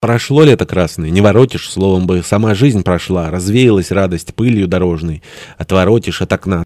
Прошло лето красное, не воротишь, словом бы, сама жизнь прошла, развеялась радость пылью дорожной. Отворотишь от окна,